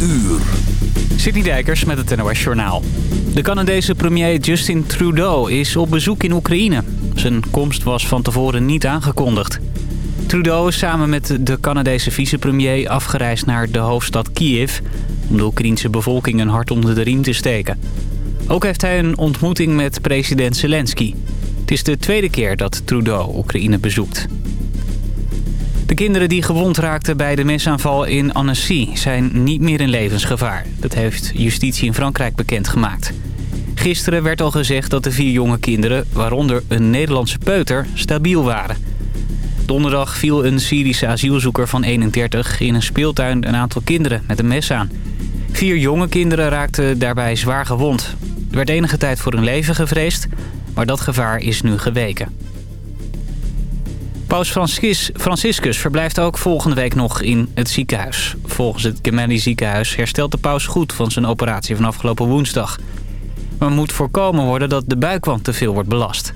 uur. City Dijkers met het NOS Journaal. De Canadese premier Justin Trudeau is op bezoek in Oekraïne. Zijn komst was van tevoren niet aangekondigd. Trudeau is samen met de Canadese vicepremier afgereisd naar de hoofdstad Kiev... om de Oekraïense bevolking een hart onder de riem te steken. Ook heeft hij een ontmoeting met president Zelensky. Het is de tweede keer dat Trudeau Oekraïne bezoekt. De kinderen die gewond raakten bij de mesaanval in Annecy zijn niet meer in levensgevaar. Dat heeft justitie in Frankrijk bekendgemaakt. Gisteren werd al gezegd dat de vier jonge kinderen, waaronder een Nederlandse peuter, stabiel waren. Donderdag viel een Syrische asielzoeker van 31 in een speeltuin een aantal kinderen met een mes aan. Vier jonge kinderen raakten daarbij zwaar gewond. Er werd enige tijd voor hun leven gevreesd, maar dat gevaar is nu geweken. Paus Francis, Franciscus verblijft ook volgende week nog in het ziekenhuis. Volgens het Gemelli ziekenhuis herstelt de paus goed van zijn operatie van afgelopen woensdag. Maar moet voorkomen worden dat de buikwand te veel wordt belast.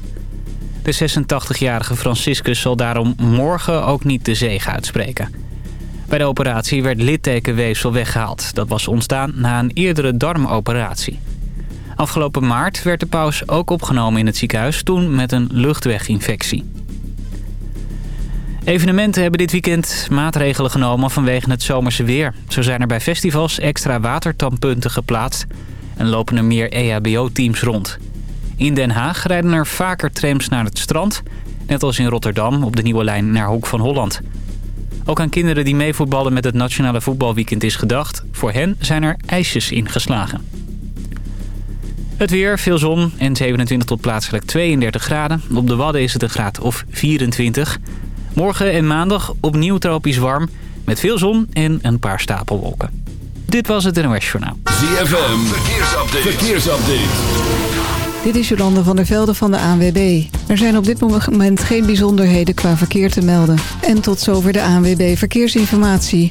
De 86-jarige Franciscus zal daarom morgen ook niet de zege uitspreken. Bij de operatie werd littekenweefsel weggehaald. Dat was ontstaan na een eerdere darmoperatie. Afgelopen maart werd de paus ook opgenomen in het ziekenhuis... toen met een luchtweginfectie. Evenementen hebben dit weekend maatregelen genomen vanwege het zomerse weer. Zo zijn er bij festivals extra watertandpunten geplaatst... en lopen er meer EHBO-teams rond. In Den Haag rijden er vaker trams naar het strand... net als in Rotterdam op de nieuwe lijn naar Hoek van Holland. Ook aan kinderen die meevoetballen met het Nationale Voetbalweekend is gedacht. Voor hen zijn er ijsjes ingeslagen. Het weer, veel zon en 27 tot plaatselijk 32 graden. Op de Wadden is het een graad of 24 Morgen en maandag opnieuw tropisch warm. Met veel zon en een paar stapelwolken. Dit was het NOS Journaal. ZFM, verkeersupdate. verkeersupdate. Dit is Jolande van der Velde van de ANWB. Er zijn op dit moment geen bijzonderheden qua verkeer te melden. En tot zover de ANWB Verkeersinformatie.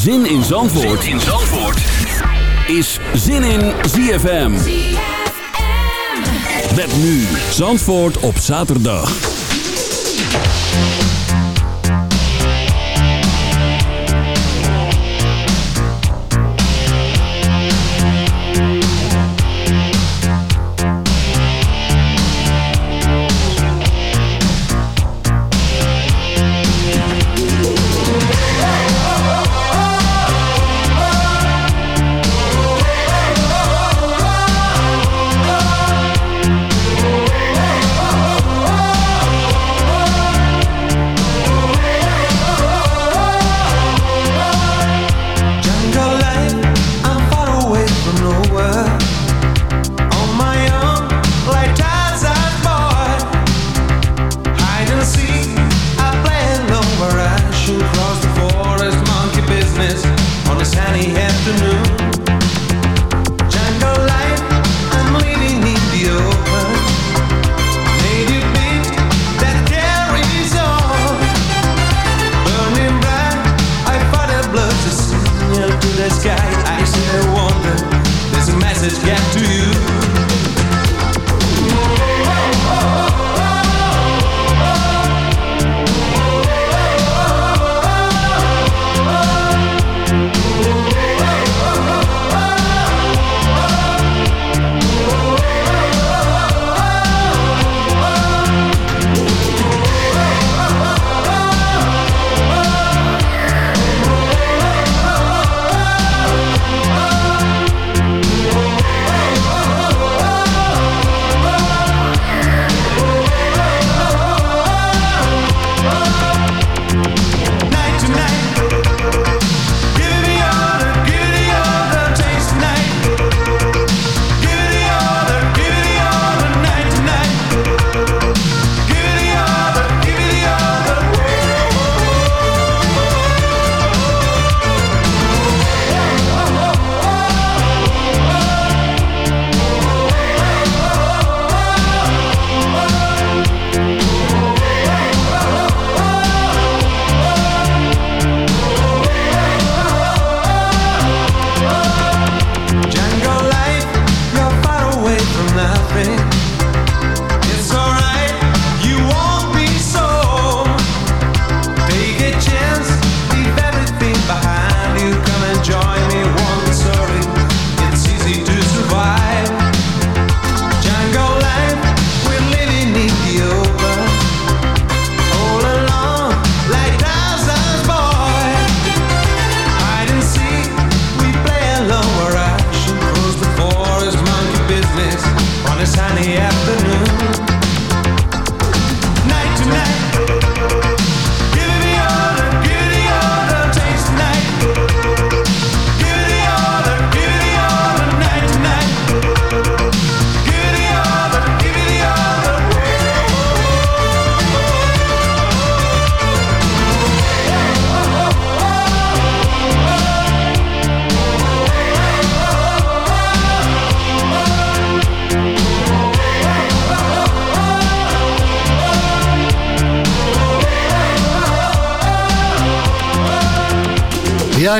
Zin in Zandvoort, zin in Zandvoort. is Zin in ZFM. Met nu Zandvoort op zaterdag.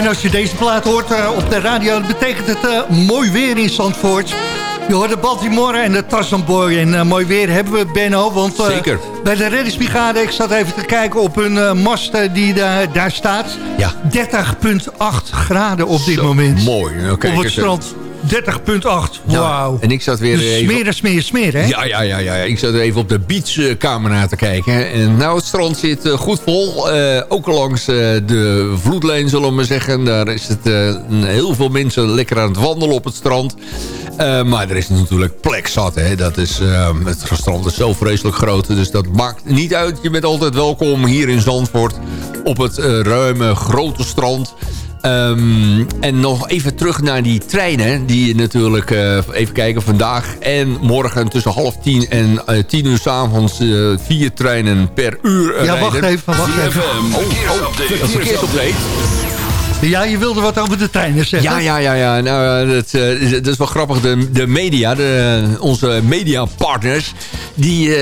En als je deze plaat hoort uh, op de radio... dan betekent het uh, mooi weer in Zandvoort. Je hoort de Baltimore en de Tarzan Boy. En uh, mooi weer hebben we, Benno. Want Zeker. bij de reddingsbrigade, ik zat even te kijken op hun mast die daar, daar staat. Ja. 30,8 graden op dit Zo, moment. Mooi. Okay, op het strand. 30.8. Wauw. en ik zat weer dus even... smeren, smeren, smeren, hè? Ja, ja, ja, ja. Ik zat even op de beachcamera te kijken. En nou, het strand zit uh, goed vol. Uh, ook langs uh, de vloedlijn, zullen we maar zeggen. Daar is het heel veel mensen lekker aan het wandelen op het strand. maar er is natuurlijk plek zat, hè. Dat is, het strand is zo vreselijk groot. Dus dat maakt niet uit. Je bent altijd welkom hier in Zandvoort. Op het ruime, grote strand. Um, en nog even terug naar die treinen. Die natuurlijk, uh, even kijken, vandaag en morgen tussen half tien en uh, tien uur s'avonds uh, vier treinen per uur Ja, rijden. wacht even, wacht even. Oh, oh, verkeersupdate. Ja, je wilde wat over de treinen zeggen. Ja, ja, ja. ja. Nou, dat, uh, dat is wel grappig. De, de media, de, onze mediapartners... Die, uh,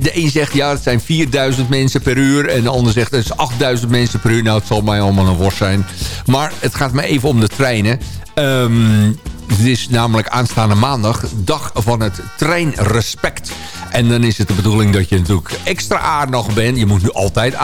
de een zegt, ja, het zijn 4000 mensen per uur. En de ander zegt, het is 8000 mensen per uur. Nou, het zal mij allemaal een worst zijn. Maar het gaat me even om de treinen. Um, het is namelijk aanstaande maandag dag van het treinrespect. En dan is het de bedoeling dat je natuurlijk extra aardig bent. Je moet nu altijd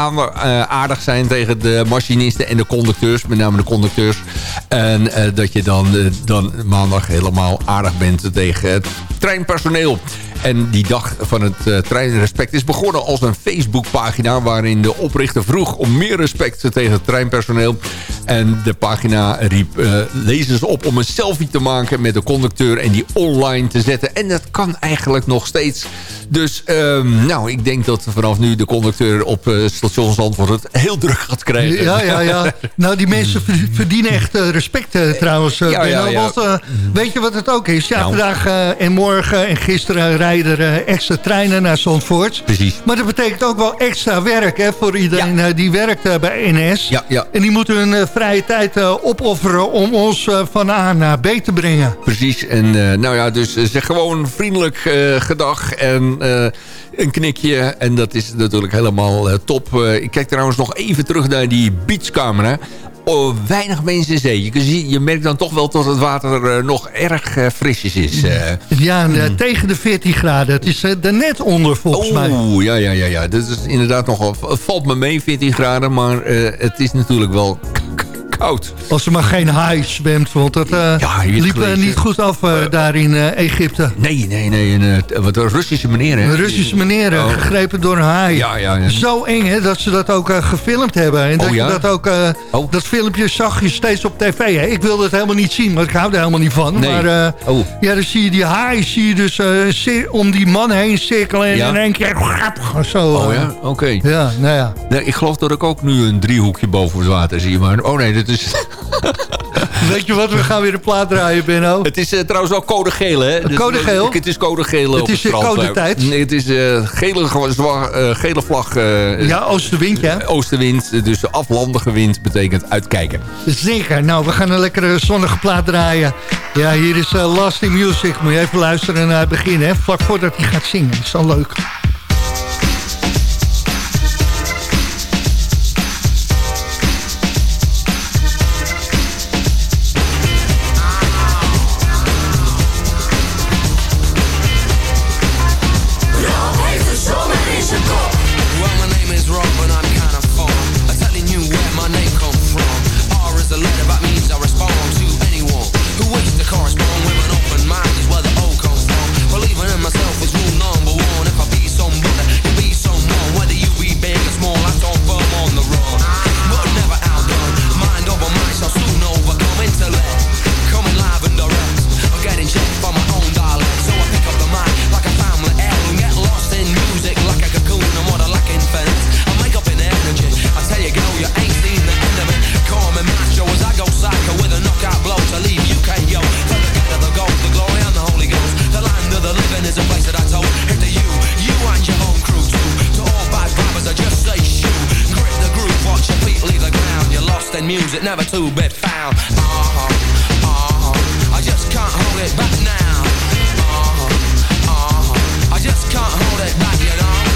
aardig zijn tegen de machinisten en de conducteurs. Met name de conducteurs. En uh, dat je dan, uh, dan maandag helemaal aardig bent tegen het treinpersoneel. En die dag van het uh, treinrespect is begonnen als een Facebookpagina... waarin de oprichter vroeg om meer respect tegen het treinpersoneel. En de pagina riep uh, lezers op om een selfie te maken met de conducteur... en die online te zetten. En dat kan eigenlijk nog steeds. Dus um, nou, ik denk dat vanaf nu de conducteur op uh, station Zandvoort het heel druk gaat krijgen. Ja, ja, ja. Nou, die mensen verdienen echt respect trouwens. ja, ja, ja. Want, weet je wat het ook is? Ja, nou. vandaag en morgen en gisteren rijden er extra treinen naar Zandvoort. Precies. Maar dat betekent ook wel extra werk hè, voor iedereen ja. die werkt bij NS. Ja, ja. En die moeten hun vrije tijd opofferen om ons van A naar B te brengen. Precies. En nou ja, dus zeg gewoon vriendelijk gedag en een knikje. En dat is natuurlijk helemaal top. ik kijk trouwens nog even terug naar die beachcamera oh, weinig mensen in zee. Je, je merkt dan toch wel dat het water uh, nog erg uh, frisjes is. Uh. Ja, mm. tegen de 14 graden. Het is er net onder volgens oh, mij. Oeh, ja, ja, ja, ja. Dat is inderdaad nogal... Het valt me mee, 14 graden. Maar het is natuurlijk wel koud. Als er maar geen haai zwemt, want dat uh, ja, liep uh, niet goed af uh, daar in Egypte. Nee, nee, nee. Een, wat een Russische meneer, hè? Een Russische meneer, oh. gegrepen door een haai. Ja, ja, ja. Zo eng, hè, dat ze dat ook gefilmd hebben. En oh, dat ja? je dat ook... Oh. Dat filmpje zag je steeds op tv, hè? Ik wilde het helemaal niet zien, maar ik hou er helemaal niet van. Nee. Maar oh. ja, dan zie je die haai zie je dus om die man heen cirkelen. En in één keer... Zo, oh ja, oké. Okay. Ja, nou ja. Nee, ik geloof dat ik ook nu een driehoekje boven het water zie. Maar oh nee, dat is... Weet je wat, we gaan weer een plaat draaien, Benno. Het is uh, trouwens ook code geel, hè? Dus, code geel? Het is code geel Het is het code tijd. Nee, het is uh, gele, uh, gele vlag. ja, oostenwind, ja. Oostenwind, dus aflandige wind betekent uitkijken. Zeker. Nou, we gaan een lekkere zonnige plaat draaien. Ja, hier is Lasting Music. Moet je even luisteren naar het begin, hè? Vlak voordat hij gaat zingen. Dat is wel leuk. never to be found. Oh, oh, I just can't hold it back now. Oh, oh, I just can't hold it back, you know.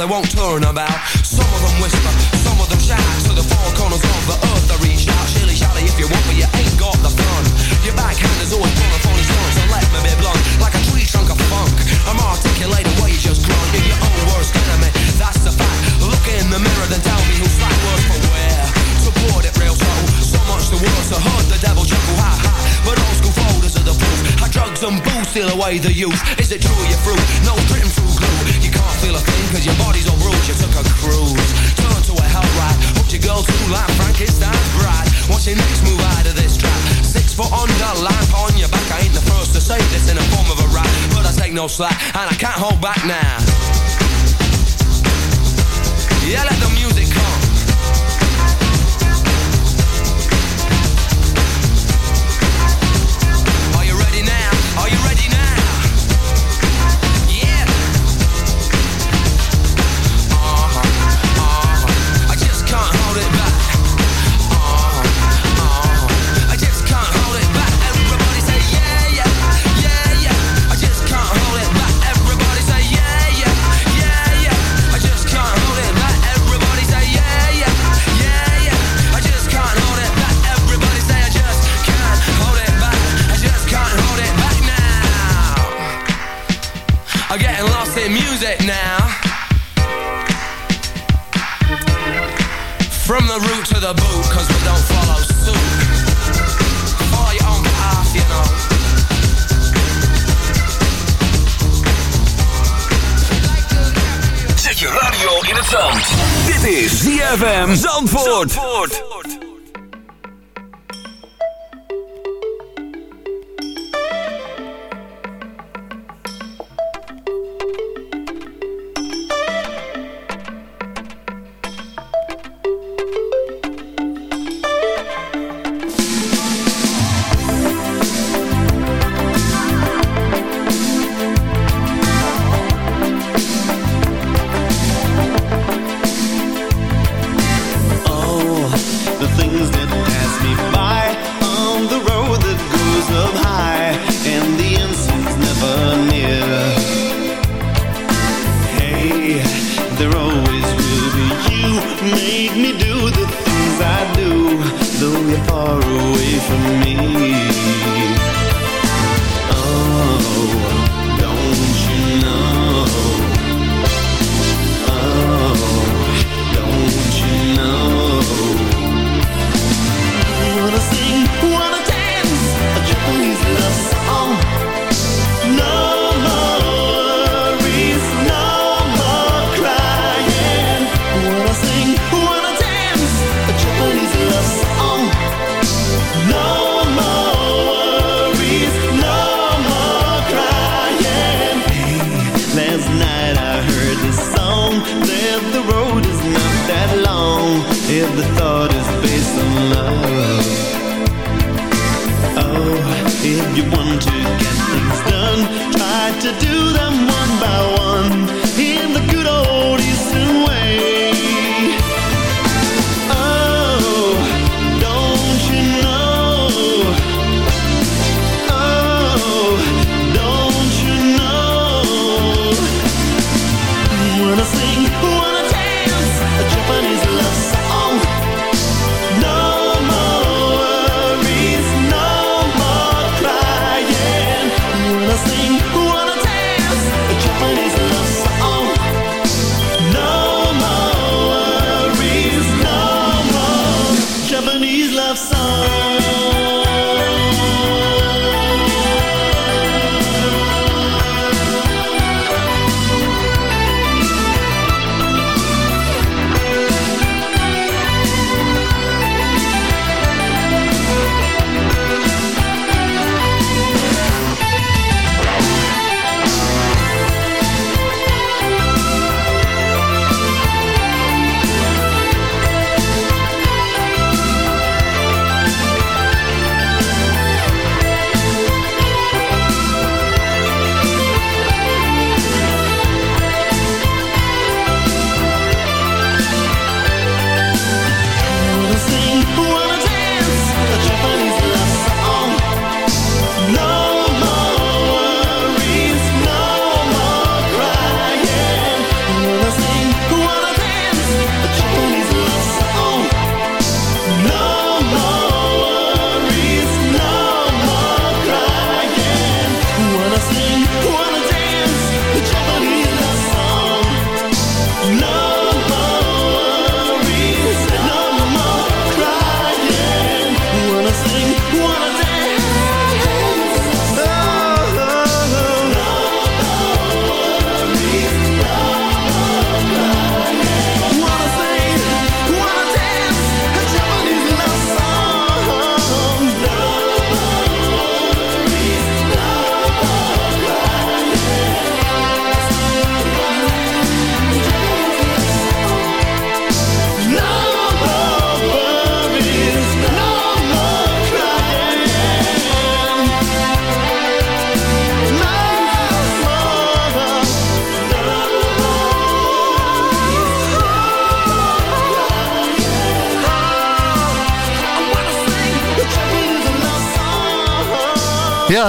They won't turn about. Some of them whisper, some of them shout. To the four corners of the earth they reach out. Shilly shally if you want, but you ain't got the fun. Your backhand is always full of phony stunts, so let me be blunt. Like a tree trunk of funk. I'm articulating what you just grunt. You're your own worst enemy, that's the fact. Look in the mirror, then tell me who's slack worse for where. Support it real slow, much the worse. I heard the devil chuckle, ha ha. But old school folders are the proof. How drugs and booze steal away the youth. Is it true you're through? No written through glue. You can't feel a thing cause your body's all bruised. You took a cruise. Turn to a hell ride. Hooked your girl to like Frankenstein's bride. What's your next move out of this trap? Six foot under, lamp on your back. I ain't the first to say this in the form of a rap. But I take no slack and I can't hold back now. Yeah, let the music I'm getting lost in music now. From the root to the boot, cause we don't follow suit. Follow your own path, you know. Zet je radio in het zand. Dit is ZFM Zandvoort. Oh, heard this song that the road is not that long if the thought is based on love. Oh, if you want to get things done, try to do them one by one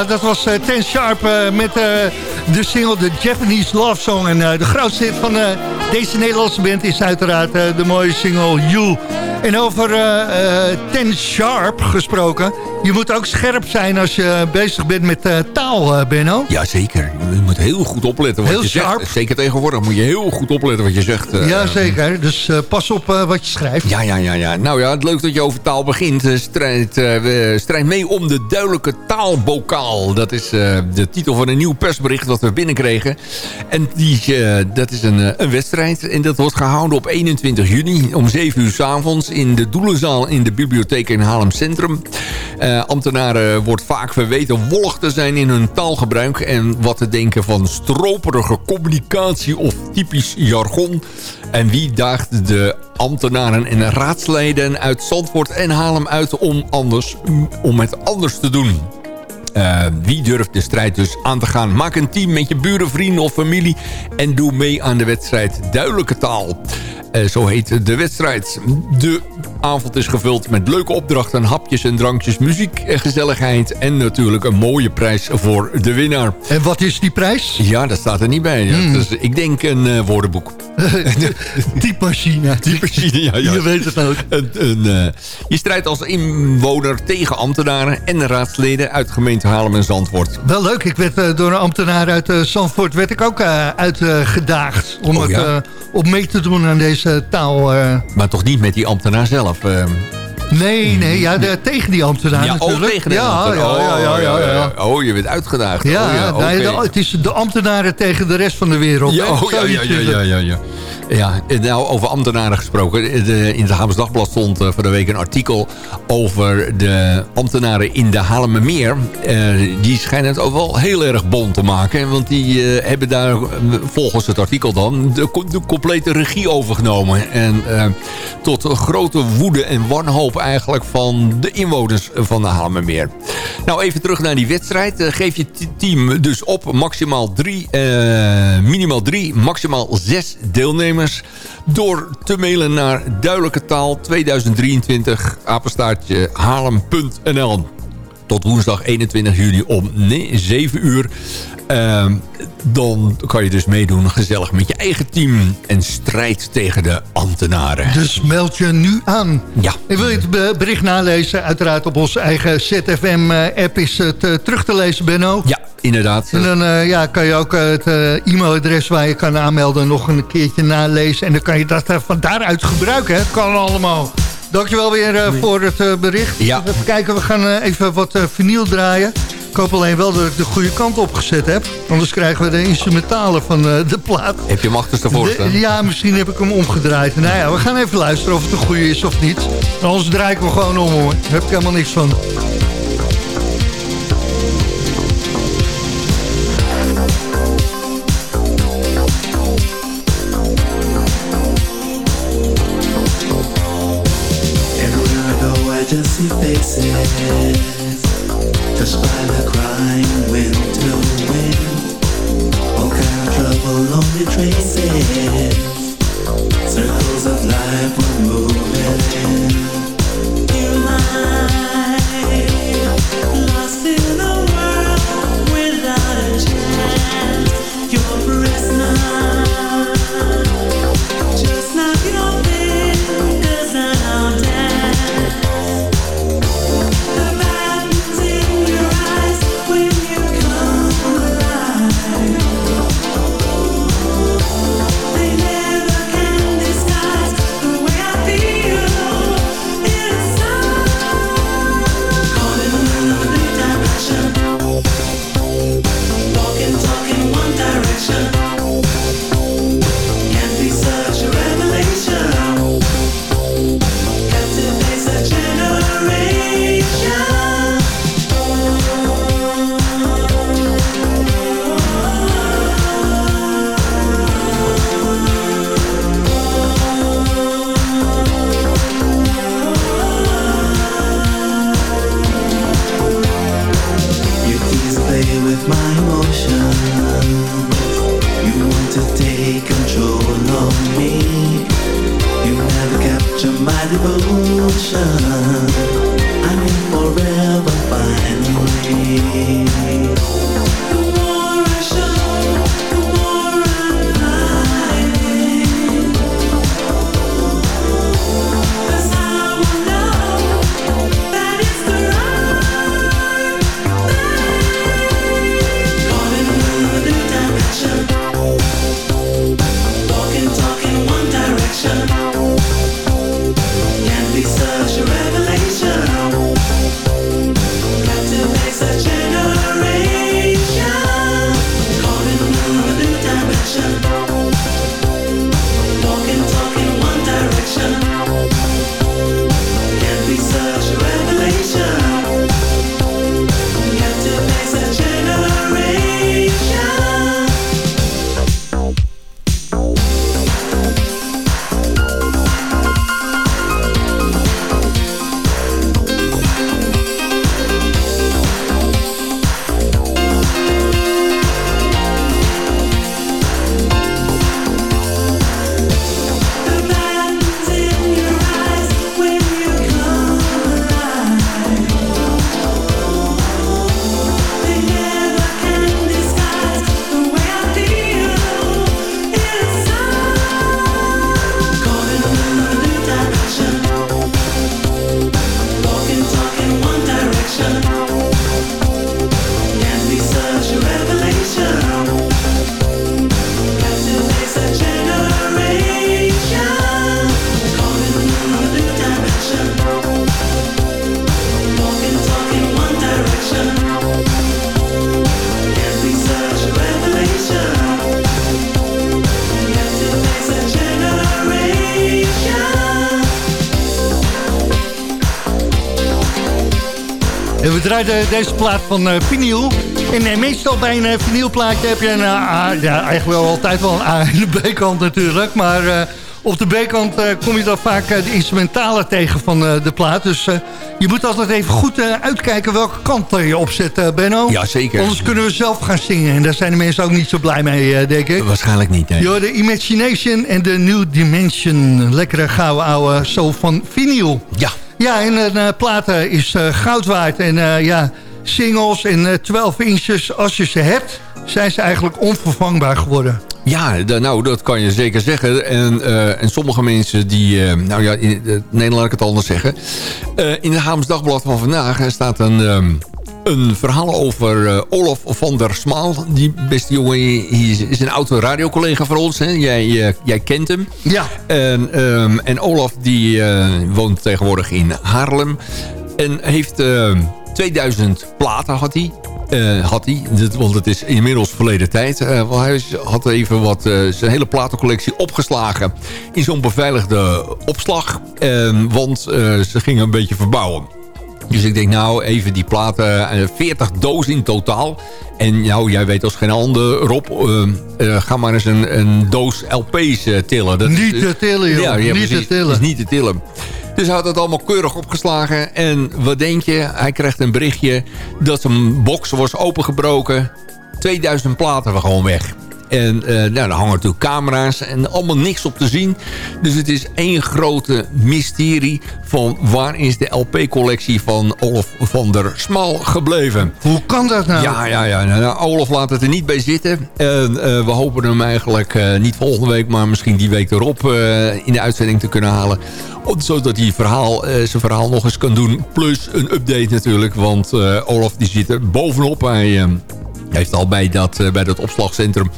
Dat was eh, Ten Sharp eh, met eh, de single The Japanese Love Song. En de grootste hit van deze Nederlandse band is uiteraard de mooie single You. En over Ten Sharp gesproken. Je moet ook scherp zijn als je bezig bent met eh, taal, eh, Benno. Jazeker. Je moet heel goed opletten wat Heel je sharp. zegt. Zeker tegenwoordig moet je heel goed opletten wat je zegt. eh. Jazeker, dus pas op wat je schrijft. Ja, ja, ja, ja. Nou ja, het leuk dat je over taal begint. Strijd, strijd mee om de duidelijke taalbokaal. Dat is de titel van een nieuw persbericht dat we binnenkregen. En die, dat is een, een wedstrijd. En dat wordt gehouden op 21 juni om 7 uur s avonds in de Doelenzaal in de bibliotheek in Haarlem Centrum. Eh, ambtenaren wordt vaak verweten wollig te zijn in hun taalgebruik... en wat te denken van stroperige communicatie of typisch jargon. En wie daagt de ambtenaren en raadsleden uit Zandvoort en Haarlem uit om, anders, om het anders te doen? Eh, wie durft de strijd dus aan te gaan? Maak een team met je buren, vrienden of familie... en doe mee aan de wedstrijd Duidelijke Taal. Eh, zo heet de wedstrijd. De avond is gevuld met leuke opdrachten, hapjes en drankjes... muziek en gezelligheid en natuurlijk een mooie prijs voor de winnaar. En wat is die prijs? Ja, dat staat er niet bij. Hmm. Dus ik denk een eh, woordenboek. Typemachine. Typemachine, ja, ja. Je weet het ook. Een, een, je strijdt als inwoner tegen ambtenaren en raadsleden uit gemeente Haarlem en Zandvoort. Wel leuk, ik werd eh, door een ambtenaar uit eh, Zandvoort werd ik ook eh, uitgedaagd om Oh, het ja? op mee te doen aan deze taal. Maar toch niet met die ambtenaar zelf. eh. nee, nee, ja, de- tegen die ambtenaar ja, oh, natuurlijk. tegen de ja, ambtenaar. ja, ja, ja, ja, ja. Oh, oh, je bent uitgedaagd. Ja, oh, ja nee, oké. de- het is de ambtenaren tegen de rest van de wereld. Ja, oh, ja, ja, ja, ja. Ja, nou, over ambtenaren gesproken. In het Haams Dagblad stond eh, voor de week een artikel over de ambtenaren in de Haarlemmermeer. Eh die schijnen het ook wel heel erg bond te maken. Want die eh, hebben daar, volgens het artikel dan, de, co- de complete regie overgenomen. En tot grote woede en wanhoop eigenlijk van de inwoners van de Haarlemmermeer. Nou, even terug naar die wedstrijd. Geef je team dus op maximaal drie, minimaal drie, maximaal zes deelnemers. Door te mailen naar duidelijke taal 2023 apenstaartje haarlem.nl tot woensdag 21 juli om ne- 7 uur. Ehm, dan kan je dus meedoen gezellig met je eigen team. En strijd tegen de ambtenaren. Dus meld je nu aan. Ja. En wil je het be- bericht nalezen? Uiteraard op onze eigen ZFM-app is het eh, terug te lezen, Benno. Ja, inderdaad. En dan eh, ja, kan je ook eh, het eh, e-mailadres waar je kan aanmelden nog een keertje nalezen. En dan kan je dat eh, van daaruit gebruiken. Het kan allemaal. Dankjewel weer voor het bericht. Ja. Even kijken, we gaan even wat vinyl draaien. Ik hoop alleen wel dat ik de goede kant opgezet heb. Anders krijgen we de instrumentalen van de plaat. Heb je hem achterstevoor De- staan? ja, misschien heb ik hem omgedraaid. Nou ja, we gaan even luisteren of het een goede is of niet. Anders draai ik hem gewoon om hoor. Daar heb ik helemaal niks van. We draaiden deze plaat van uh, vinyl. En uh, meestal bij een uh, vinylplaatje heb je een A, ja, eigenlijk wel altijd wel een A en een B-kant natuurlijk. Maar op de B-kant kom je dan vaak de instrumentalen tegen van de plaat. Dus je moet altijd even goed uitkijken welke kant je opzet, Benno. Ja, zeker. Anders kunnen we zelf gaan zingen. En daar zijn de mensen ook niet zo blij mee, denk ik. Waarschijnlijk niet, nee. Jo, de Imagination en de New Dimension. Lekkere gouden oude zo van vinyl. Ja. Ja, en een uh, platen is uh, goud waard. En ja, singles en 12 inches, als je ze hebt... zijn ze eigenlijk onvervangbaar geworden. Ja, nou, dat kan je zeker zeggen. En, en sommige mensen die... nou ja, in uh, Nederland laat ik het anders zeggen. in het Haams Dagblad van vandaag staat een... Um, een verhaal over uh, Olaf van der Smaal. Die beste jongen is een oude radiocollega van ons. Hè? Jij, uh, jij kent hem. Ja. En, um, en Olaf die uh, woont tegenwoordig in Haarlem. En heeft 2000 platen had hij. had hij, want het is inmiddels verleden tijd. hij had even wat, zijn hele platencollectie opgeslagen in zo'n beveiligde opslag. want ze gingen een beetje verbouwen. Dus ik denk, nou, even die platen, 40 dozen in totaal. En nou, jij weet als geen ander, Rob, uh, uh, ga maar eens een, een doos LP's uh, tillen. Dat niet te tillen, joh. Ja, ja, niet te tillen. is niet te tillen. Dus hij had het allemaal keurig opgeslagen. En wat denk je? Hij krijgt een berichtje dat zijn box was opengebroken. 2000 platen waren gewoon weg. En uh, nou, dan hangen natuurlijk camera's en allemaal niks op te zien. Dus het is één grote mysterie van waar is de LP-collectie van Olaf van der Smal gebleven. Hoe kan dat nou? Ja, ja, ja. Nou, nou Olaf laat het er niet bij zitten. En uh, we hopen hem eigenlijk uh, niet volgende week, maar misschien die week erop in de uitzending te kunnen halen zodat hij verhaal, zijn verhaal nog eens kan doen. Plus een update natuurlijk. Want Olaf die zit er bovenop. Hij heeft al bij dat, uh, bij dat opslagcentrum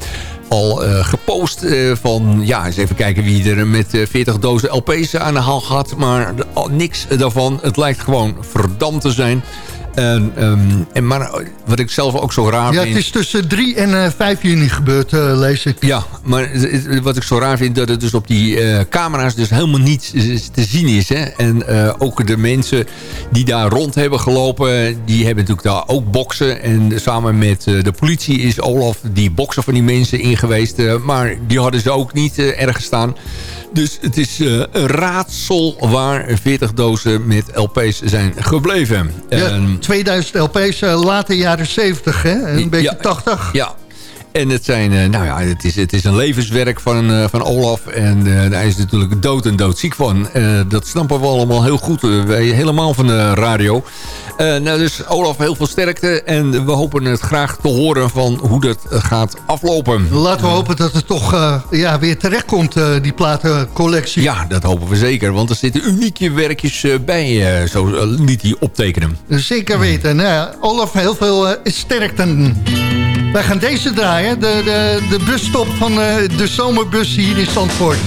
al uh, gepost uh, van... ja, eens even kijken wie er met 40 dozen LP's aan de haal gaat. Maar niks daarvan. Het lijkt gewoon verdampt te zijn. En, um, en maar wat ik zelf ook zo raar ja, vind... Ja, het is tussen 3 en uh, 5 juni gebeurd, uh, lees ik. Ja, maar wat ik zo raar vind... dat het dus op die uh, camera's dus helemaal niets te zien is. Hè? En ook de mensen die daar rond hebben gelopen... die hebben natuurlijk daar ook boksen. En samen met de politie is Olaf die boksen van die mensen ingeweest. maar die hadden ze ook niet ergens staan. Dus het is uh, een raadsel waar 40 dozen met LP's zijn gebleven. Ja, en, 2000 LP's uh, late jaren 70, hè? Een beetje ja, 80. Ja, en het, zijn, uh, nou ja, het, is, het is een levenswerk van, uh, van Olaf. En uh, daar is natuurlijk dood en doodziek van. dat snappen we allemaal heel goed. wij helemaal van de radio. nou, dus Olaf, heel veel sterkte. En we hopen het graag te horen van hoe dat gaat aflopen. Laten we hopen dat het toch ja, weer terechtkomt, die platencollectie. Ja, dat hopen we zeker. Want er zitten unieke werkjes bij, zo liet hij optekenen. Zeker weten. Nou, Olaf, heel veel sterkte. Wij gaan deze draaien, de, de, de busstop van uh, de zomerbus hier in Zandvoort.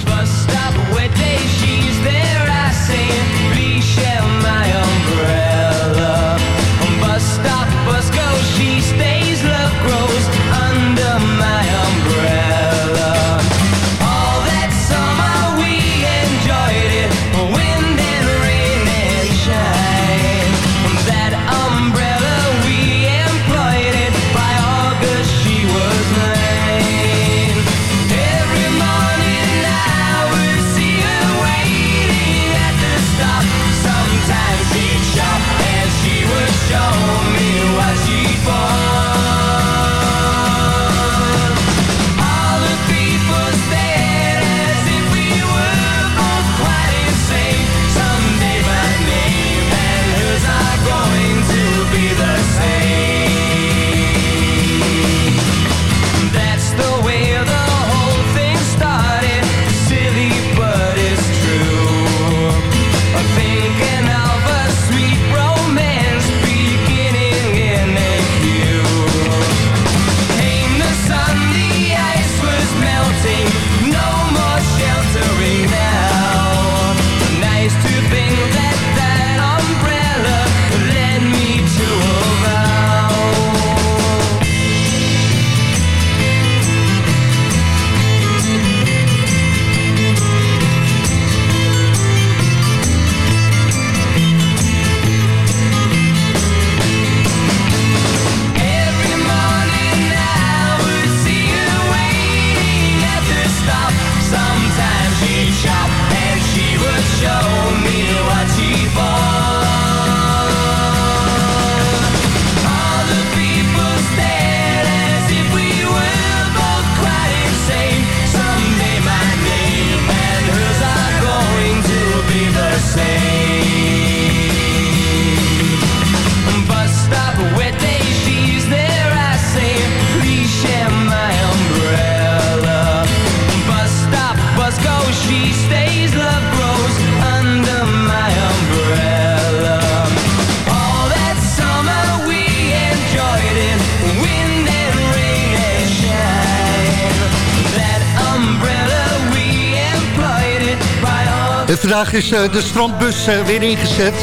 Vandaag is eh, de strandbus eh, weer ingezet.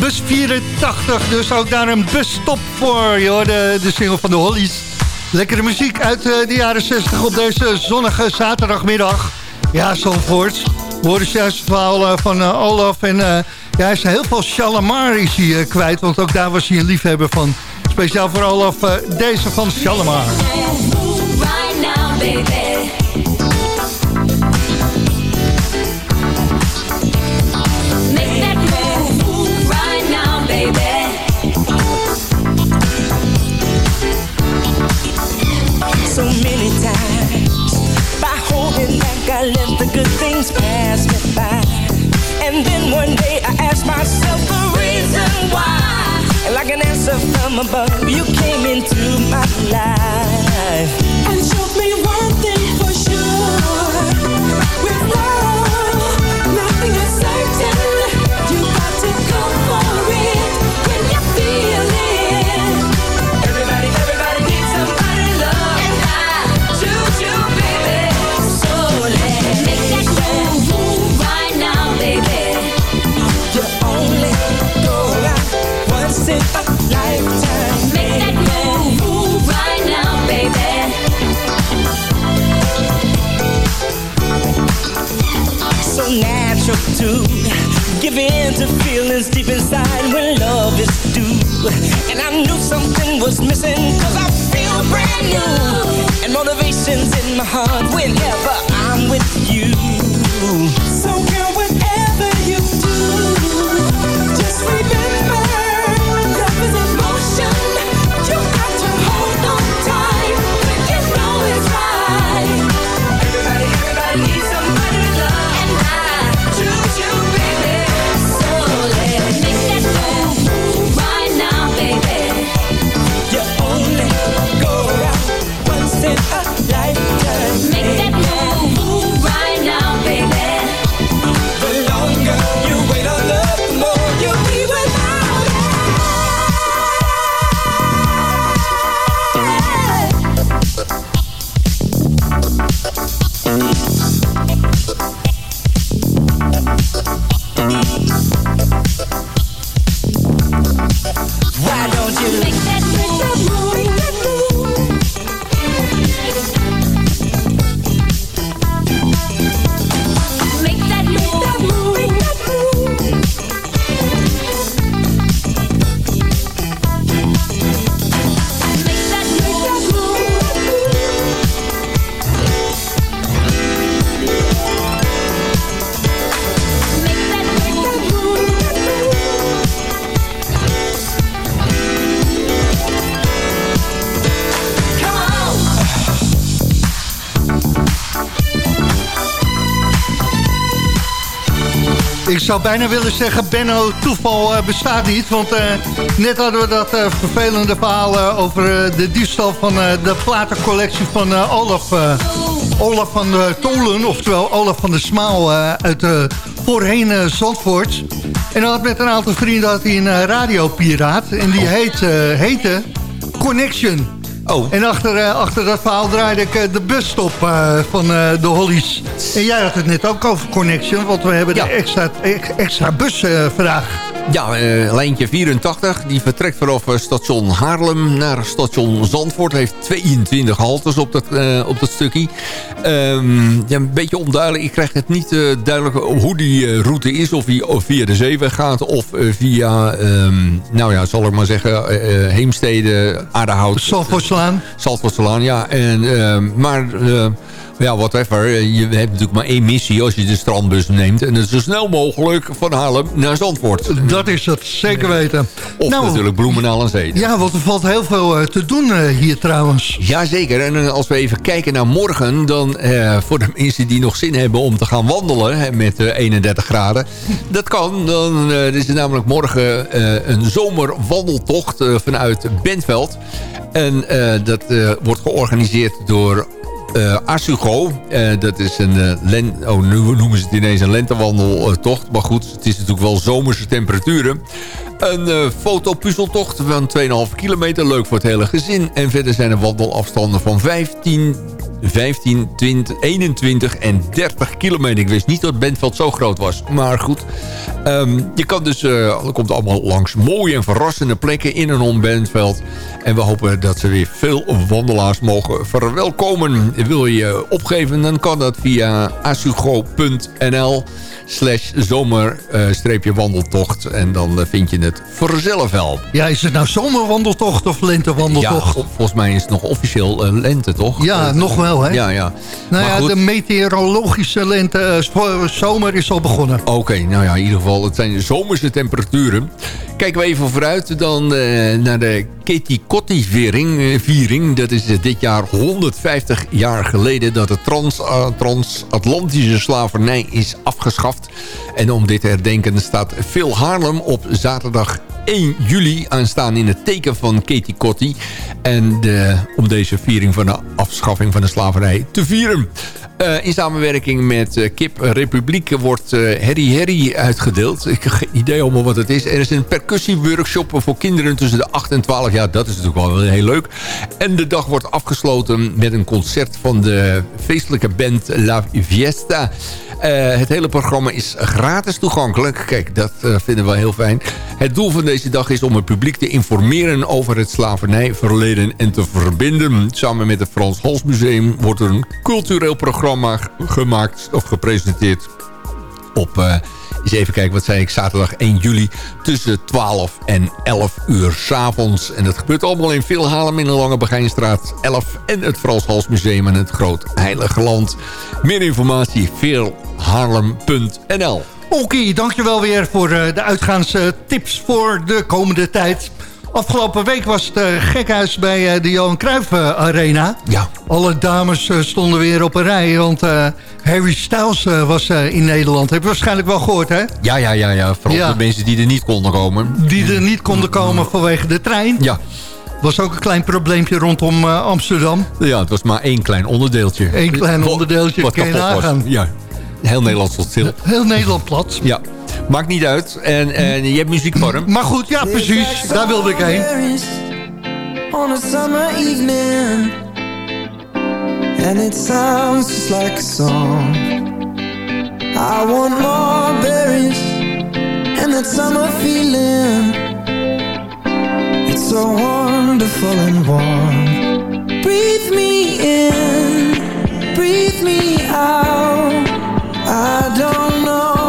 Bus 84, dus ook daar een busstop voor. Je hoorde de single van de Hollies. Lekkere muziek uit eh, de jaren 60 op deze zonnige zaterdagmiddag. Ja, Zandvoort. We hoorden juist het verhaal van Olaf. En ja, hij is heel veel Shalimar is hij, eh, kwijt. Want ook daar was hij een liefhebber van. Speciaal voor Olaf, deze van Shalimar. I let the good things pass me by. And then one day I asked myself the reason why. And like an answer from above, you came into my life. And showed me one Ik zou bijna willen zeggen, Benno, toeval eh, bestaat niet. Want eh, net hadden we dat eh, vervelende verhaal over de diefstal van de platencollectie van Olaf, Olaf van de Tolen. Oftewel Olaf van de Smaal uit voorheen Zandvoort. En hij had met een aantal vrienden had hij een radiopiraat. En die heet, eh, heette Connection. Oh, En achter, eh, achter dat verhaal draaide ik eh, de busstop eh, van de Hollies. En jij had het net ook over Connection, want we hebben Ja. de extra, ex- extra bus vandaag. Ja, eh, lijntje 84. Die vertrekt vanaf eh, station Haarlem naar station Zandvoort. Heeft 22 haltes op dat, eh, op dat stukje. Ehm, ja, een beetje onduidelijk. Ik krijg het niet duidelijk hoe die route is. Of die of via de zeeweg gaat of via, ehm, nou ja, zal ik maar zeggen, Heemstede, Aardehout. Zandvoortslaan. Zandvoortselaan, ja. En, ehm, maar ja, whatever. Je hebt natuurlijk maar één missie als je de strandbus neemt. En dat is zo snel mogelijk van Haarlem naar Zandvoort. Dat is het, zeker weten. Of nou, natuurlijk Bloemendaal en Zee. Ja, want er valt heel veel eh, te doen eh, hier trouwens. Jazeker. En eh, als we even kijken naar morgen... dan eh, voor de mensen die nog zin hebben om te gaan wandelen... Met eh, 31 graden. Dat kan. Dan eh, is er namelijk morgen eh, een zomerwandeltocht vanuit Bentveld. En dat wordt georganiseerd door eh Asugo. Eh, dat is een eh, len oh, nu noemen ze het ineens een lentewandeltocht. Maar goed, het is natuurlijk wel zomerse temperaturen. Een eh, fotopuzzeltocht van 2,5 kilometer. Leuk voor het hele gezin. En verder zijn er wandelafstanden van 15, 15, 20, 21 en 30 kilometer. Ik wist niet dat Bentveld zo groot was. Maar goed. Ehm, je kan dus, eh het komt allemaal langs mooie en verrassende plekken in en om Bentveld. En we hopen dat ze weer veel wandelaars mogen verwelkomen. Wil je opgeven, dan kan dat via asugo.nl slash zomer-wandeltocht. En dan eh, vind je het vanzelf wel. Ja, is het nou zomerwandeltocht of lentewandeltocht? vol- volgens mij is het nog officieel eh, lente, toch? Ja, Eh, nog wel, hè? Ja, ja. Nou Maar ja, goed. de meteorologische lente, eh, zomer is al begonnen. Oké, nou ja, in ieder geval, het zijn zomerse temperaturen. Kijken we even vooruit dan eh, naar de Katie Kotti-viering. eh, viering. Dat is eh, dit jaar 150 jaar geleden dat de trans, eh, transatlantische slavernij is afgeschaft. En om dit te herdenken staat Phil Haarlem op zaterdag 1 juli aanstaan in het teken van Katie Kotti. En de, om deze viering van de afschaffing van de slaverij te vieren. Eh, in samenwerking met eh, Kip Republiek wordt eh Harry Harry uitgedeeld. Ik heb geen idee allemaal wat het is. Er is een percussieworkshop voor kinderen tussen de 8 en 12 jaar. Dat is natuurlijk wel heel leuk. En de dag wordt afgesloten met een concert van de feestelijke band La Fiesta. Eh, het hele programma is gratis toegankelijk. Kijk, dat eh, vinden we heel fijn. Het doel van deze dag is om het publiek te informeren over het slavernijverleden en te verbinden. Samen met het Frans Hals Museum wordt er een cultureel programma gemaakt of gepresenteerd op... eh, eens even kijken, wat zei ik, zaterdag 1 juli tussen 12 en 11 uur s'avonds. En dat gebeurt allemaal in Vilhalem in de Lange Begijnstraat 11... en het Frans Museum en het Groot Heilige Land. Meer informatie, veelhaarlem.nl. Oké, dankjewel weer voor eh, de uitgaanstips voor de komende tijd. Afgelopen week was het eh, gekhuis bij eh, de Johan Cruijff eh, Arena. Ja. Alle dames stonden weer op een rij, want Harry Styles was in Nederland. Heb je waarschijnlijk wel gehoord, hè? Ja, ja, ja, ja. Vooral Ja. de mensen die er niet konden komen. Die er niet konden komen vanwege de trein. Ja, Was ook een klein probleempje rondom Amsterdam. ja het was maar één klein onderdeeltje. Eén klein Wat- onderdeeltje, Wat kan je kapot was. nagaan. Ja, heel Nederland stond stil. Heel Nederland plat. Ja, maakt niet uit. En, en je hebt muziek voor hem. Maar goed, ja precies, daar wilde ik heen. On a summer evening. And it sounds just like a song. I want more berries And that summer feeling. It's so wonderful and warm. Breathe me in. Breathe me out. I don't know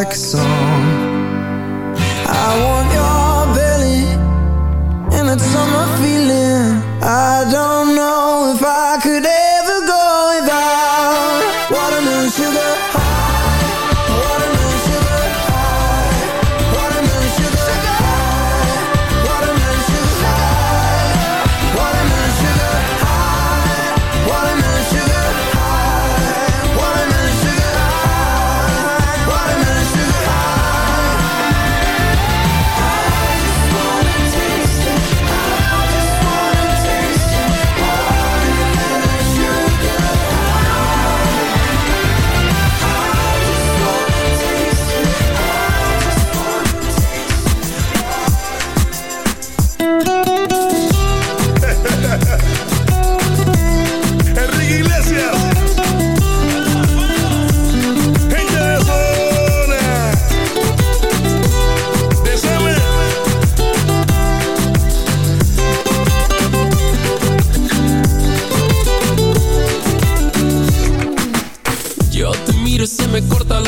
like a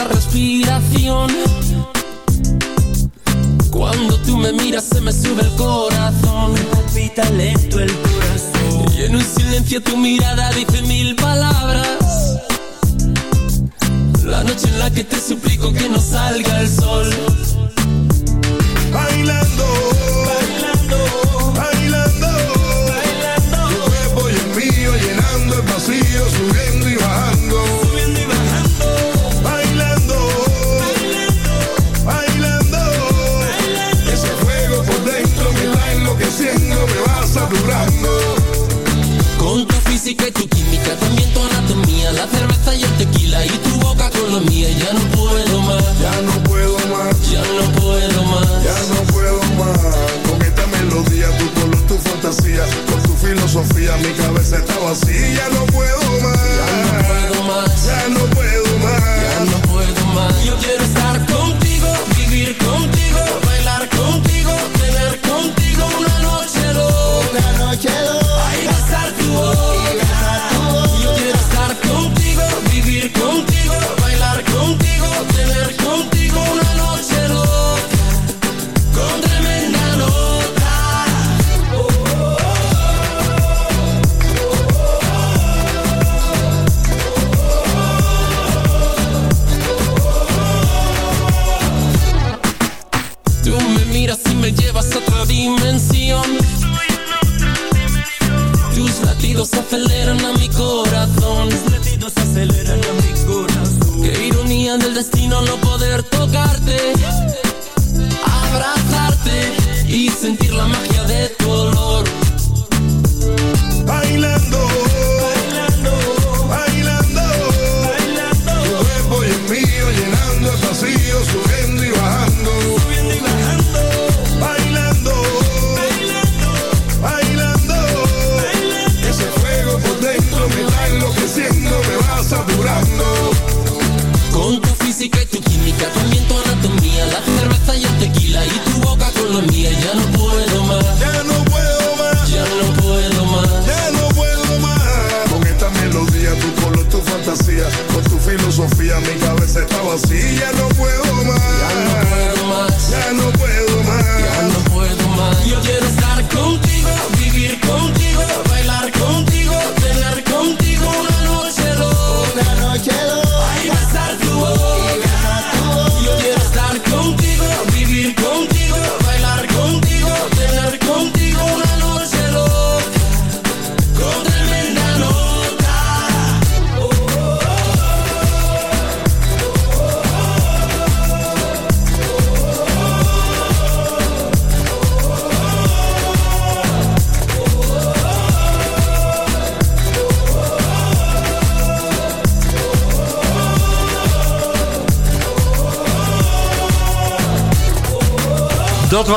respiración. Cuando tú me miras se me sube el corazón. Me palpita lento el corazón. Y en un silencio tu mirada dice mil palabras. La noche en la que te suplico que no salga el sol. Bailando, bailando, bailando, bailando. Tu cuerpo y el mío llenando el vacío, filosofía, mi cabeza está vacía. No puedo más,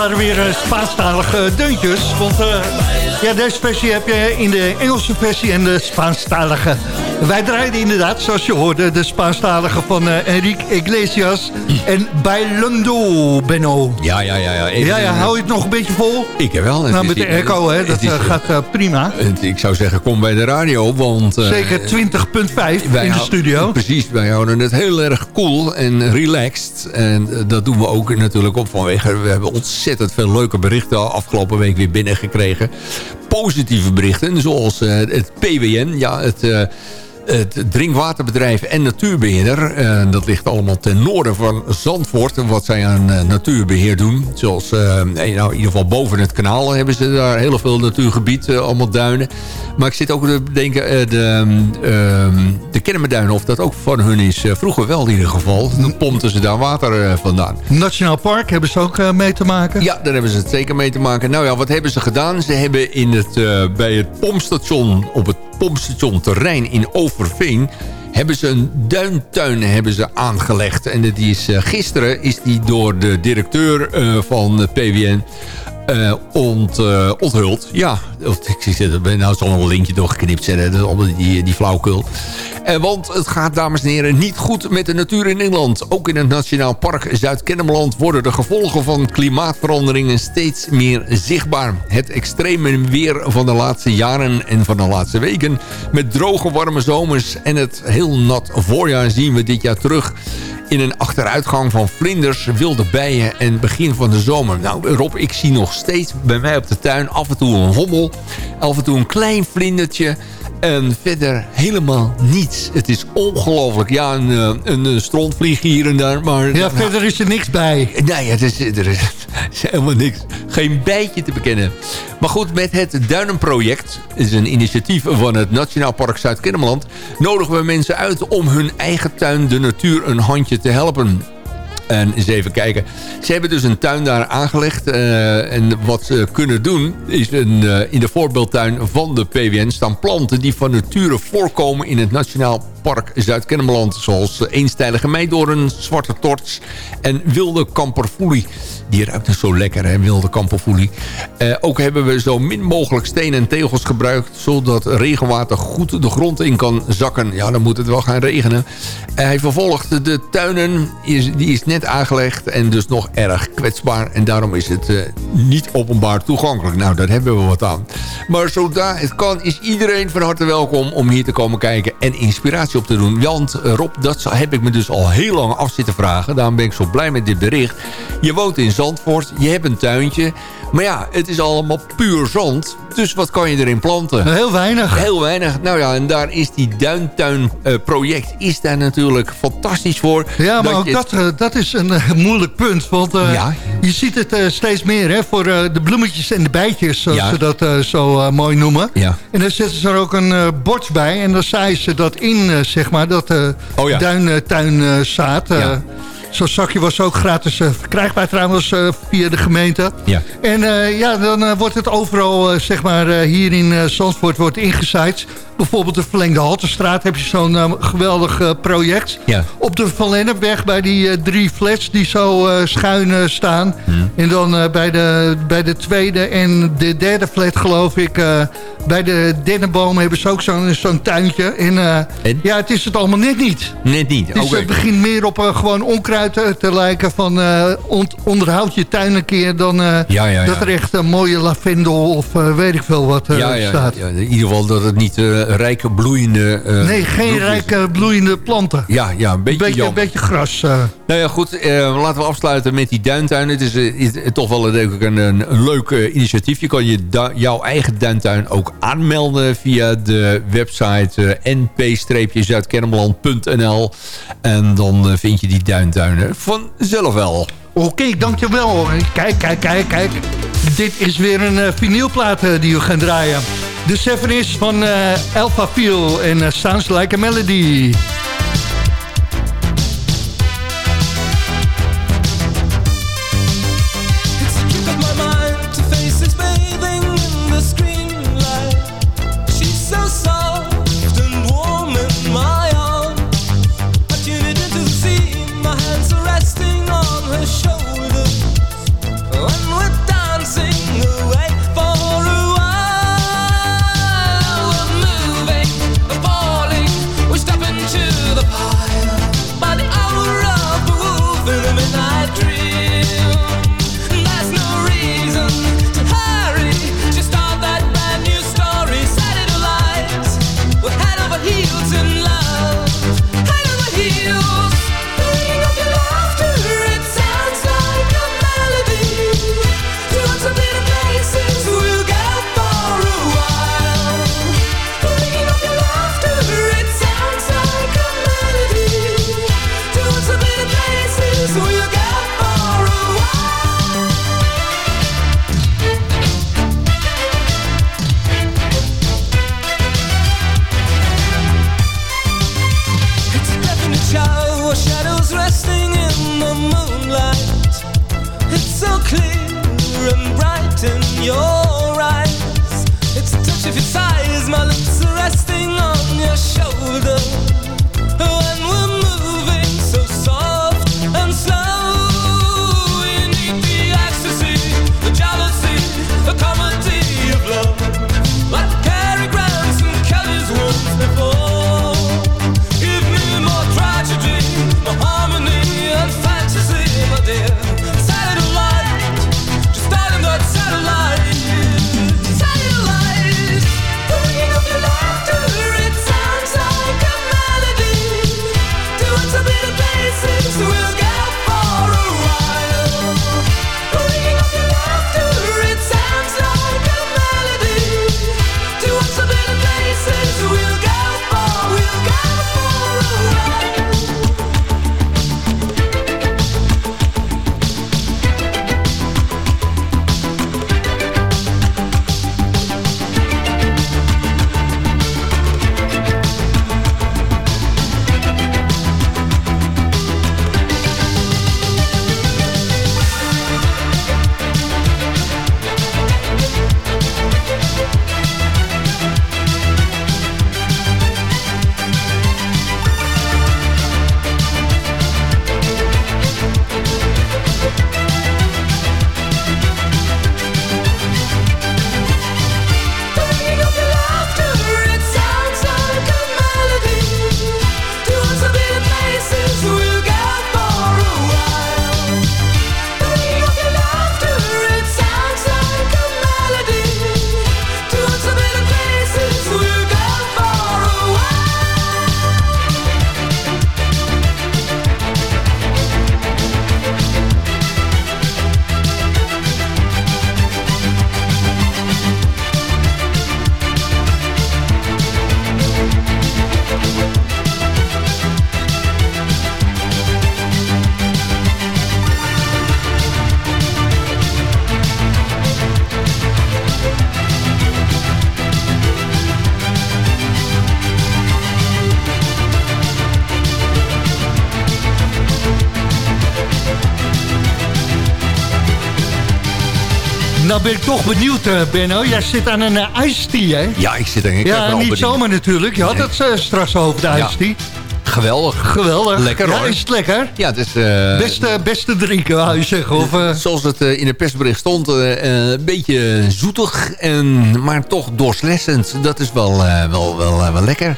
waren weer eh, Spaanstalige deuntjes. Want eh, ja, deze versie heb je in de Engelse versie en de Spaanstalige. Wij draaiden inderdaad, zoals je hoorde, de Spaanstalige van eh, Enrique Iglesias en Bailando Benno. Ja, ja, ja. ja. Even- Ja, ja, hou je het nog een beetje vol? Ik heb wel. Nou, met de echo, hè, dat is- eh, gaat eh, prima. het- Ik zou zeggen, kom bij de radio, want... Zeker 20.5 wij in de studio. Precies, wij houden het heel erg cool en relaxed. En dat doen we ook natuurlijk op vanwege... We hebben ontzettend veel leuke berichten afgelopen week weer binnengekregen. Positieve berichten, zoals het PWN. Ja, het... het drinkwaterbedrijf en natuurbeheerder. eh, dat ligt allemaal ten noorden van Zandvoort. Wat zij aan eh, natuurbeheer doen. Zoals eh, nou, in ieder geval boven het kanaal hebben ze daar heel veel natuurgebied. allemaal duinen. Maar ik zit ook te denken... de, ehm, de Kennemerduinen, of dat ook van hun is. vroeger wel in ieder geval. Dan pompten ze daar water vandaan. Nationaal Park hebben ze ook mee te maken. Ja, daar hebben ze het zeker mee te maken. Nou ja, wat hebben ze gedaan? Ze hebben in het, bij het pompstation, op het pompstation terrein in Overveen... hebben ze een duintuin hebben ze aangelegd. En die is, eh, gisteren is die door de directeur eh, van PWN eh, ont, eh, onthuld. Ja, ik het, nou een linkje doorgeknipt allemaal die, die flauwkul. Eh, want het gaat, dames en heren, niet goed met de natuur in Nederland. Ook in het Nationaal Park Zuid-Kennemerland worden de gevolgen van klimaatveranderingen steeds meer zichtbaar. Het extreme weer van de laatste jaren en van de laatste weken... met droge, warme zomers en het heel nat voorjaar zien we dit jaar terug in een achteruitgang van vlinders, wilde bijen en begin van de zomer. Nou Rob, ik zie nog steeds bij mij op de tuin af en toe een hommel, af en toe een klein vlindertje... En verder helemaal niets. Het is ongelooflijk. Ja, een, eh, een, eh, strontvlieg hier en daar. Maar, Ja, verder is er niks bij. Nee, het is, er is, is helemaal niks. Geen bijtje te bekennen. Maar goed, met het Duinenproject... is een initiatief van het Nationaal Park Zuid-Kennemerland... nodigen we mensen uit om hun eigen tuin de natuur een handje te helpen. En eens even kijken. Ze hebben dus een tuin daar aangelegd. eh, en wat ze kunnen doen is een, eh, in de voorbeeldtuin van de PWN staan planten die van nature voorkomen in het Nationaal Park Zuid-Kennemerland. Zoals eenstijlige meidoorn, zwarte torts en wilde kamperfoelie. Die ruikt dus zo lekker, hè, wilde kamperfoelie. Eh, ook hebben we zo min mogelijk stenen en tegels gebruikt... zodat regenwater goed de grond in kan zakken. Ja, dan moet het wel gaan regenen. Eh, hij vervolgt de tuinen, die is net aangelegd... en dus nog erg kwetsbaar. En daarom is het eh, niet openbaar toegankelijk. Nou, daar hebben we wat aan. Maar zodra het kan, is iedereen van harte welkom... om hier te komen kijken en inspiratie op te doen. Want eh, Rob, dat heb ik me dus al heel lang af zitten vragen. Daarom ben ik zo blij met dit bericht. Je woont in Zandvoort, je hebt een tuintje... Maar ja, het is allemaal puur zand. Dus wat kan je erin planten? Heel weinig. Heel weinig. Nou ja, en daar is die duintuin-project is daar natuurlijk fantastisch voor. Ja, maar ook je- dat, eh, dat is een eh, moeilijk punt. Want eh, Ja. je ziet het eh, steeds meer hè, voor eh, de bloemetjes en de bijtjes, zoals Ja. ze dat eh, zo eh, mooi noemen. Ja. En dan zetten ze er ook een eh, bord bij en dan zaaien ze dat in, eh, zeg maar, dat eh Oh ja. duintuinzaad. eh Ja. Zo'n zakje was ook gratis eh, verkrijgbaar trouwens eh, via de gemeente. Ja. En eh, ja, dan wordt het overal, zeg maar, hier in Zandvoort wordt ingezaaid. Bijvoorbeeld de verlengde Haltestraat heb je zo'n geweldig project. Ja. Op de Van Lennepweg bij die drie flats die zo schuin staan. Hmm. En dan bij, de, bij de tweede en de derde flat geloof ik... bij de dennenboom hebben ze ook zo'n zo'n tuintje. En, En? ja, het is het allemaal net niet. Net niet. Dus het begint meer op gewoon onkruid te lijken van eh, ont- onderhoud je tuin een keer dan eh, Ja, ja, dat er echt een mooie lavendel of eh, weet ik veel wat ja, ja, staat. ja, in ieder geval dat het niet rijke bloeiende... Nee, geen rijke bloeiende planten. Ja, ja, een beetje, Beetje, een beetje gras. Eh. Nou ja, goed. eh, laten we afsluiten met die duintuin. Het is, eh, is toch wel denk een, leuk eh, initiatief. Je kan je jouw eigen duintuin ook aanmelden via de website eh, np-zuidkennemerland.nl. En dan eh, vind je die duintuinen vanzelf wel. Oké, dankjewel. Kijk, kijk, kijk, kijk. Dit is weer een eh, vinylplaat eh, die we gaan draaien. De Seven is van eh Alpha Feel en eh, Sounds Like a Melody. shoulder. Toch benieuwd, eh, Benno. Jij zit aan een uh, ijstie, hè? Ja, ik zit heb er Ja, niet zomaar natuurlijk. Je had het eh, straks over de Ja. ijstie. Geweldig. Geweldig. Lekker ja, hoor. is het lekker? Ja, het is... eh, Beste, beste drinken, wou je zeggen. Of, eh, Zoals het eh, in het persbericht stond, eh, eh, een beetje zoetig, en, maar toch doorslessend. Dat is wel, eh, wel, wel, eh, wel lekker.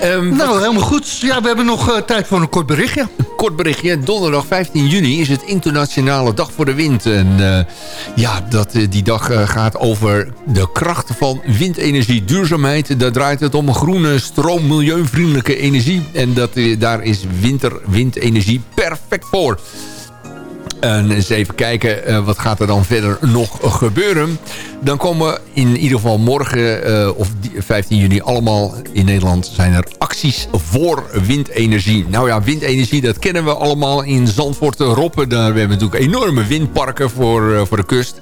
Ehm, nou, helemaal goed. Ja, we hebben nog eh, tijd voor een kort berichtje. Kort berichtje. Donderdag 15 juni is het internationale dag voor de wind. En eh, ja, dat, eh, die dag eh, gaat over de krachten van windenergie. Duurzaamheid, daar draait het om groene, stroom, milieuvriendelijke energie. En dat, daar is winter, windenergie perfect voor. En eens even kijken, eh, wat gaat er dan verder nog gebeuren. Dan komen in ieder geval morgen, eh, of die- 15 juni, allemaal in Nederland... zijn er acties voor windenergie. Nou ja, windenergie, dat kennen we allemaal in Zandvoort, eh, Roppen. Daar we hebben natuurlijk enorme windparken voor, voor de kust.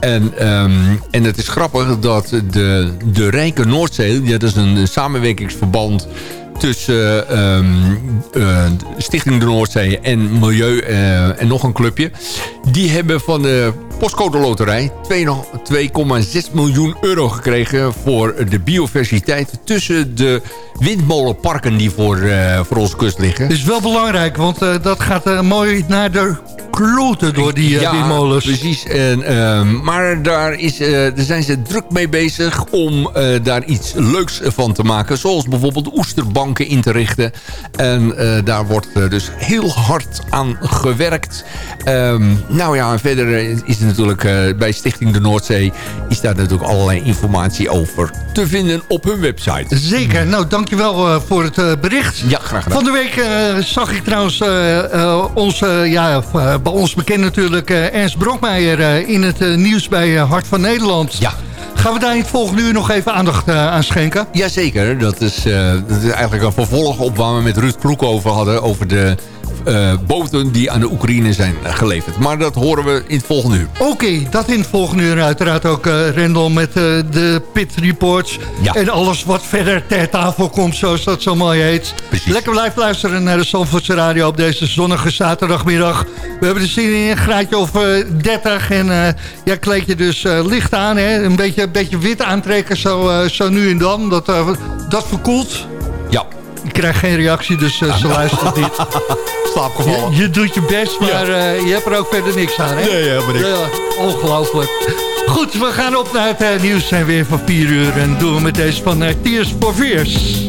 En, ehm, en het is grappig dat de, de Rijke Noordzee... Dat is een samenwerkingsverband tussen ehm, eh, Stichting de Noordzee en Milieu eh, en nog een clubje. Die hebben van de Postcode Loterij 2,6 miljoen euro gekregen voor de biodiversiteit tussen de windmolenparken die voor, eh, voor onze kust liggen. Het is wel belangrijk, want dat gaat mooi naar de kloten door die eh, ja, precies. En, ehm, maar daar, is, eh, daar zijn ze druk mee bezig om eh, daar iets leuks van te maken. Zoals bijvoorbeeld oesterbanken in te richten. En daar wordt dus heel hard aan gewerkt. Ehm, nou ja, en verder is er natuurlijk bij Stichting de Noordzee... is daar natuurlijk allerlei informatie over te vinden op hun website. Zeker. Nou, dankjewel voor het bericht. Ja, graag gedaan. Van de week zag ik trouwens onze, ja, bij ons bekend natuurlijk eh, Ernst Brokmeijer eh, in het eh, nieuws bij eh, Hart van Nederland. Ja. Gaan we daar in het volgende uur nog even aandacht eh, aan schenken? Jazeker, dat is, eh, dat is eigenlijk een vervolg op waar we met Ruud Kloek over hadden... over de eh, boten die aan de Oekraïne zijn eh, geleverd. Maar dat horen we in het volgende uur. Oké, dat in het volgende uur uiteraard ook uh, Rendel met uh, de pit reports. Ja. En alles wat verder ter tafel komt, zoals dat zo mooi heet. Precies. Lekker blijf luisteren naar de Zandvoortse Radio op deze zonnige zaterdagmiddag. We hebben de zin in een graadje of uh, 30 en uh, ja, kleed je dus licht aan. Hè? Een, beetje, een beetje wit aantrekken zo, zo nu en dan. Dat, dat verkoelt. Ik krijg geen reactie, dus uh, ze luistert niet. Slaapgevallen. Je, je, doet je best, maar ja. uh, je hebt er ook verder niks aan, hè? Nee, helemaal niks. Ja, ongelooflijk. Goed, we gaan op naar het uh, nieuws zijn weer van 4 uur. En doen we met deze van uh, Tears for Fears.